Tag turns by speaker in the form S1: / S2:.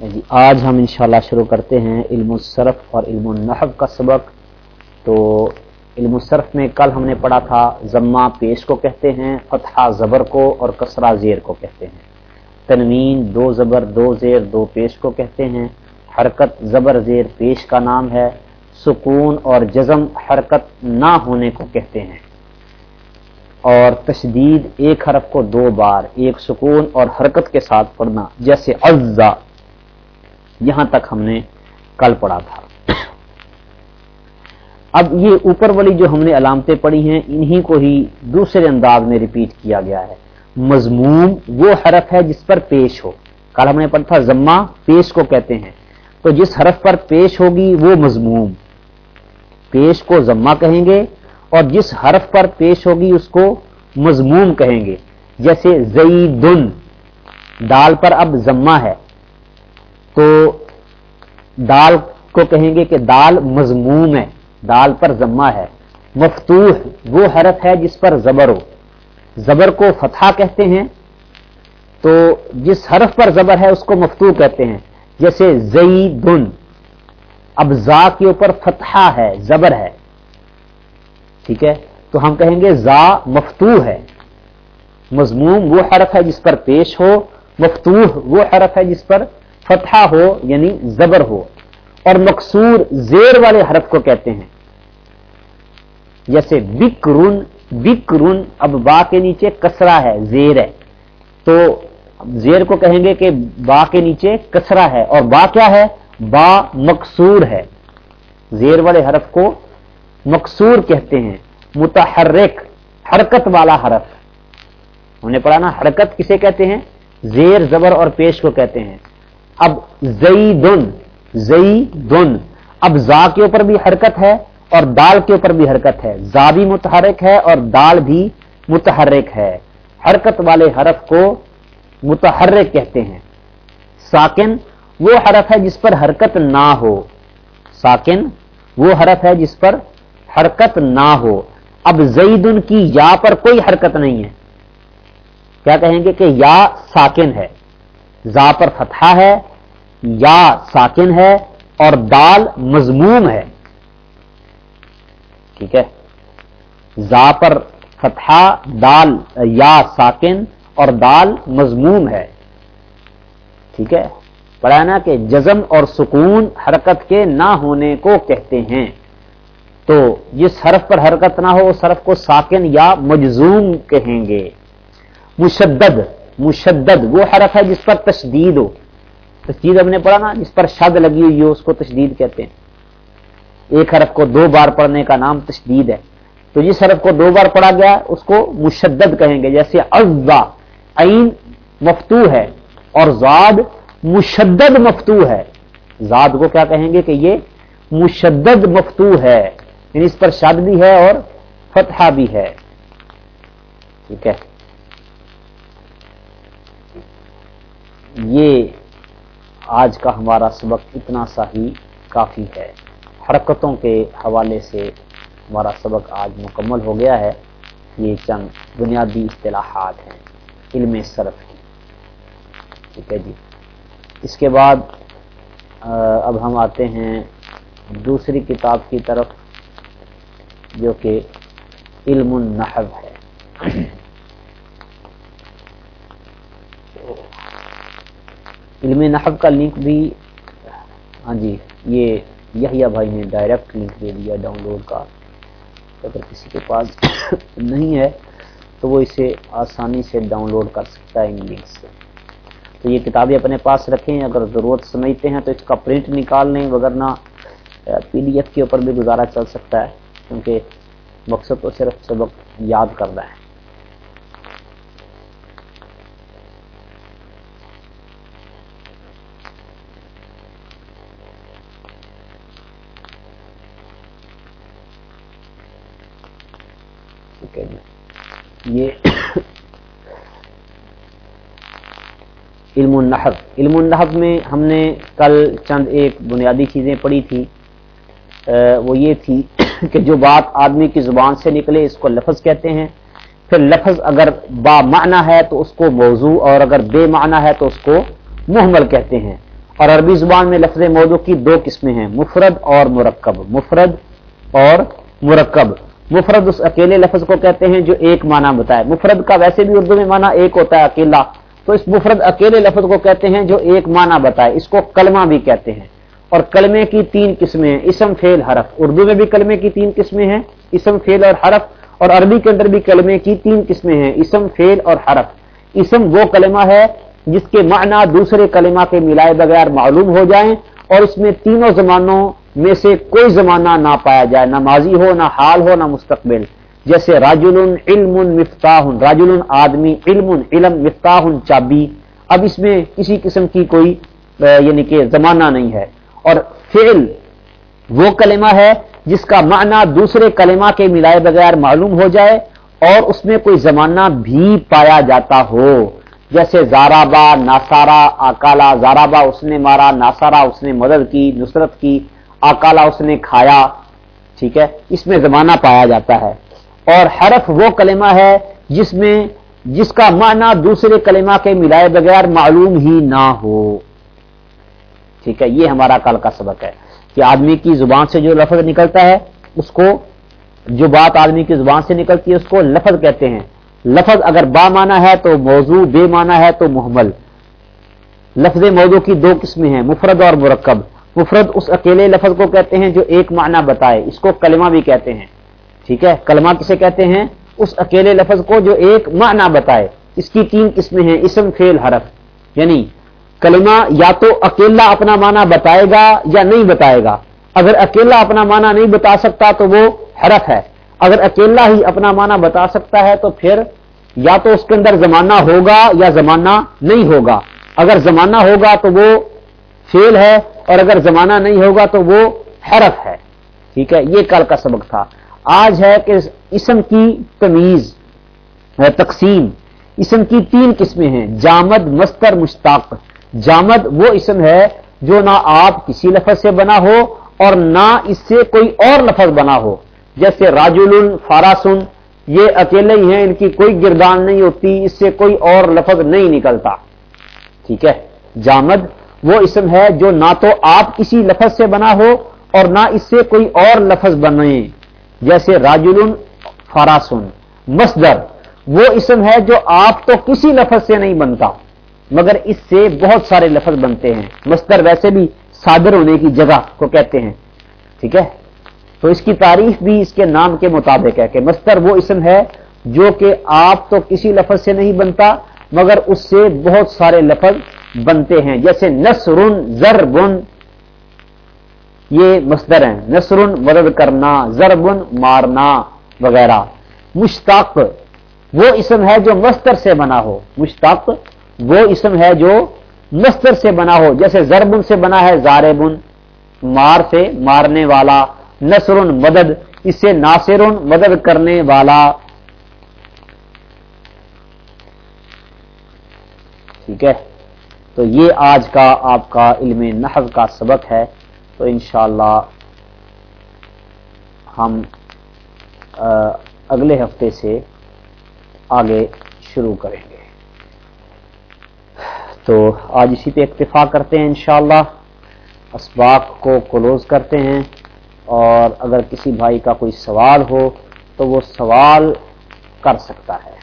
S1: جی آج ہم انشاءاللہ شروع کرتے ہیں علم الصرف اور علم النحب کا سبق۔ تو علم الصرف میں کل ہم نے پڑھا تھا، ضمہ پیش کو کہتے ہیں، فتحہ زبر کو اور کسرہ زیر کو کہتے ہیں۔ تنوین دو زبر، دو زیر، دو پیش کو کہتے ہیں۔ حرکت زبر زیر پیش کا نام ہے۔ سکون اور جزم حرکت نہ ہونے کو کہتے ہیں۔ اور تشدید ایک حرف کو دو بار، ایک سکون اور حرکت کے ساتھ پڑھنا، جیسے اجزا یہاں تک ہم نے کل پڑھا تھا۔ اب یہ اوپر والی جو ہم نے علامتیں پڑھی ہیں، انہی کو ہی دوسرے انداز میں ریپیٹ کیا گیا ہے۔ مضموم وہ حرف ہے جس پر پیش ہو۔ کل ہم نے پڑھا تھا، ضمہ پیش کو کہتے ہیں۔ تو جس حرف پر پیش ہوگی وہ مضموم۔ پیش کو ضمہ کہیں گے اور جس حرف پر پیش ہوگی اس کو مضموم کہیں گے۔ جیسے زئی دن دال پر اب ضمہ ہے۔ تو دال کو کہیں گے کہ دال مضموم ہے، دال پر ضمہ ہے، مفتوح وہ حرف ہے جس پر زبر ہو۔ زبر کو فتح کہتے ہیں، تو جس حرف پر زبر ہے اس کو مفتوح کہتے ہیں۔ جیسے زئی دن اب زا کے اوپر فتحہ ہے، زبر ہے۔ ٹھیک ہے؟ تو ہم کہیں گے زا مفتوح ہے۔ مضموم وہ حرف ہے جس پر پیش ہو، مفتوح وہ حرف ہے جس پر فتحہ ہو یعنی زبر ہو اور مقصور زیر والے حرف کو کہتے ہیں۔ جیسے بکرن بکرن اب با کے نیچے کسرا ہے، زیر ہے۔ تو زیر کو کہیں گے کہ با کے نیچے کسرا ہے۔ اور با کیا ہے؟ با مقصور ہے۔ زیر والے حرف کو مقصور کہتے ہیں۔ متحرک، حرکت والا حرف۔ ہم نے پڑھا نا، حرکت کسے کہتے ہیں؟ زیر، زبر اور پیش کو کہتے ہیں۔ اب زئی دن دن اب زا کے اوپر بھی حرکت ہے اور دال کے اوپر بھی حرکت ہے۔ زا بھی متحرک ہے اور دال بھی متحرک ہے۔ حرکت والے حرف کو متحرک کہتے ہیں۔ ساکن، وہ حرف ہے جس پر حرکت نہ ہو۔ ساکن، وہ حرف ہے جس پر حرکت نہ ہو۔ اب زئی کی یا پر کوئی حرکت نہیں ہے۔ کیا کہیں گے کہ یا ساکن ہے۔ زا پر فتحہ ہے، یا ساکن ہے اور دال مضموم ہے۔ ٹھیک ہے؟ زا پر فتحہ دال یا ساکن اور دال مضموم ہے۔ ٹھیک ہے؟ پڑھا نا کہ جزم اور سکون حرکت کے نہ ہونے کو کہتے ہیں۔ تو جس حرف پر حرکت نہ ہو اس حرف کو ساکن یا مجزوم کہیں گے۔ مشدد مشدد، وہ حرف ہے جس پر تشدید ہو۔ تشدید ہم نے پڑھا نا، جس پر شد لگی ہوئی ہو، اس کو تشدید کہتے ہیں۔ ایک حرف کو دو بار پڑھنے کا نام تشدید ہے۔ تو جس حرف کو دو بار پڑھا گیا، اس کو مشدد کہیں گے، جیسے ازا عین مفتو ہے، اور زاد مشدد مفتو ہے۔ زاد کو کیا کہیں گے کہ یہ مشدد مفتو ہے یعنی اس پر شد بھی ہے اور فتحہ بھی ہے۔ ٹھیک ہے۔ یہ آج کا ہمارا سبق اتنا سا ہی کافی ہے۔ حرکتوں کے حوالے سے ہمارا سبق آج مکمل ہو گیا ہے۔ یہ چند بنیادی اصطلاحات ہیں علم صرف کی۔ ٹھیک ہے جی۔ اس کے بعد اب ہم آتے ہیں دوسری کتاب کی طرف، جو کہ علم النحب ہے۔ علم نحب کا لنک بھی ہاں جی یہ یحییٰ بھائی نے ڈائریکٹ لنک دے دیا ڈاؤن لوڈ کا۔ اگر کسی کے پاس نہیں ہے، تو وہ اسے آسانی سے ڈاؤن لوڈ کر سکتا ہے ان لنک سے۔ تو یہ کتابیں اپنے پاس رکھیں، اگر ضرورت سمجھتے ہیں تو اس کا پرنٹ نکال لیں وغیرہ پی ڈی ایف کے اوپر بھی گزارا چل سکتا ہے، کیونکہ مقصد تو صرف سبق یاد کرنا ہے۔ یہ علم النحب۔ علم النحب میں ہم نے کل چند ایک بنیادی چیزیں پڑھی تھی وہ یہ تھی کہ جو بات آدمی کی زبان سے نکلے، اس کو لفظ کہتے ہیں۔ پھر لفظ اگر با معنی ہے تو اس کو موضوع، اور اگر بے معنی ہے تو اس کو محمل کہتے ہیں۔ اور عربی زبان میں لفظ موضوع کی دو قسمیں ہیں، مفرد اور مرکب۔ مفرد اور مرکب۔ مفرد اس اکیلے لفظ کو کہتے ہیں جو ایک معنی بتائے۔ مفرد کا ویسے بھی اردو میں معنی ایک ہوتا ہے اکیلا۔ تو اس مفرد اکیلے لفظ کو کہتے ہیں جو ایک معنی بتائے۔ اس کو کلمہ بھی کہتے ہیں۔ اور کلمے کی تین قسمیں ہیں۔ اسم فیل حرف۔ اردو میں بھی کلمے کی تین قسمیں ہیں۔ اسم فیل اور حرف۔ اور عربی کے اندر بھی کلمے کی تین قسمیں ہیں۔ اسم فیل اور حرف۔ اسم وہ کلمہ ہے جس کے معنی دوسرے کلمہ کے ملائے بغیر معلوم ہو جائیں اور اس میں تینوں زمانوں میں سے کوئی زمانہ نہ پایا جائے، نہ ماضی ہو، نہ حال ہو، نہ مستقبل۔ جیسے راجل علم مفتاح راجل آدمی علم علم مفتاح چابی۔ اب اس میں کسی قسم کی کوئی یعنی کہ زمانہ نہیں ہے۔ اور فعل وہ کلمہ ہے جس کا معنی دوسرے کلمہ کے ملائے بغیر معلوم ہو جائے اور اس میں کوئی زمانہ بھی پایا جاتا ہو۔ جیسے زارابا ناسارا اکالا زارابا اس نے مارا ناسارا اس نے مدد کی، نصرت کی اکالا اس نے کھایا، ٹھیک ہے، اس میں زمانہ پایا جاتا ہے۔ اور حرف وہ کلمہ ہے جس میں، جس کا معنی دوسرے کلمہ کے ملائے بغیر معلوم ہی نہ ہو۔ ٹھیک ہے، یہ ہمارا کل کا سبق ہے کہ آدمی کی زبان سے جو لفظ نکلتا ہے، اس کو، جو بات آدمی کی زبان سے نکلتی ہے، اس کو لفظ کہتے ہیں۔ لفظ اگر با مانا ہے تو موضوع، بے مانا ہے تو محمل۔ لفظ موضوع کی دو قسمیں ہیں، مفرد اور مرکب۔ مفرد اس اکیلے لفظ کو کہتے ہیں جو ایک معنی بتائے، اس کو کلمہ بھی کہتے ہیں۔ ٹھیک ہے؟ کلمہ کسے کہتے ہیں؟ اس اکیلے لفظ کو جو ایک معنی بتائے۔ اس کی تین قسمیں ہیں، اسم فیل حرف۔ یعنی کلمہ یا تو اکیلا اپنا معنی بتائے گا یا نہیں بتائے گا۔ اگر اکیلا اپنا معنی نہیں بتا سکتا تو وہ حرف ہے۔ اگر اکیلا ہی اپنا معنی بتا سکتا ہے تو پھر یا تو اس کے اندر زمانہ ہوگا یا زمانہ نہیں ہوگا۔ اگر زمانہ ہوگا تو وہ فیل ہے اور اگر زمانہ نہیں ہوگا تو وہ حرف ہے۔ ٹھیک ہے، یہ کل کا سبق تھا۔ آج ہے کہ اسم کی تمیز تقسیم۔ اسم کی تین قسمیں ہیں۔ جامد، مستر، مشتاق۔ جامد وہ اسم ہے جو نہ آپ کسی لفظ سے بنا ہو اور نہ اس سے کوئی اور لفظ بنا ہو۔ جیسے راجول فاراسن، یہ اکیلے ہی ہیں، ان کی کوئی گردان نہیں ہوتی، اس سے کوئی اور لفظ نہیں نکلتا۔ ٹھیک ہے، جامد وہ اسم ہے جو نہ تو آپ کسی لفظ سے بنا ہو اور نہ اس سے کوئی اور لفظ بنے۔ جیسے راجل فاراسن مصدر، وہ اسم ہے جو آپ تو کسی لفظ سے نہیں بنتا، مگر اس سے بہت سارے لفظ بنتے ہیں۔ مصدر ویسے بھی صادر ہونے کی جگہ کو کہتے ہیں، ٹھیک ہے؟ تو اس کی تعریف بھی اس کے نام کے مطابق ہے کہ مستر وہ اسم ہے جو کہ آپ تو کسی لفظ سے نہیں بنتا، مگر اس سے بہت سارے لفظ بنتے ہیں۔ جیسے نسرن زربن یہ مستر ہیں۔ نسرن مدد کرنا زربن مارنا وغیرہ۔ مشتاق، وہ اسم ہے جو مستر سے بنا ہو۔ مشتاق، وہ اسم ہے جو مستر سے بنا ہو۔ جیسے زربن سے بنا ہے زاربن مار سے مارنے والا۔ نصر مدد، اس سے ناصر مدد کرنے والا۔ ٹھیک ہے۔ تو یہ آج کا آپ کا علم نحو کا سبق ہے۔ تو انشاءاللہ ہم اگلے ہفتے سے آگے شروع کریں گے۔ تو آج اسی پہ اکتفا کرتے ہیں انشاءاللہ۔ اسباق کو کلوز کرتے ہیں۔ اور اگر کسی بھائی کا کوئی سوال ہو تو وہ سوال کر سکتا ہے۔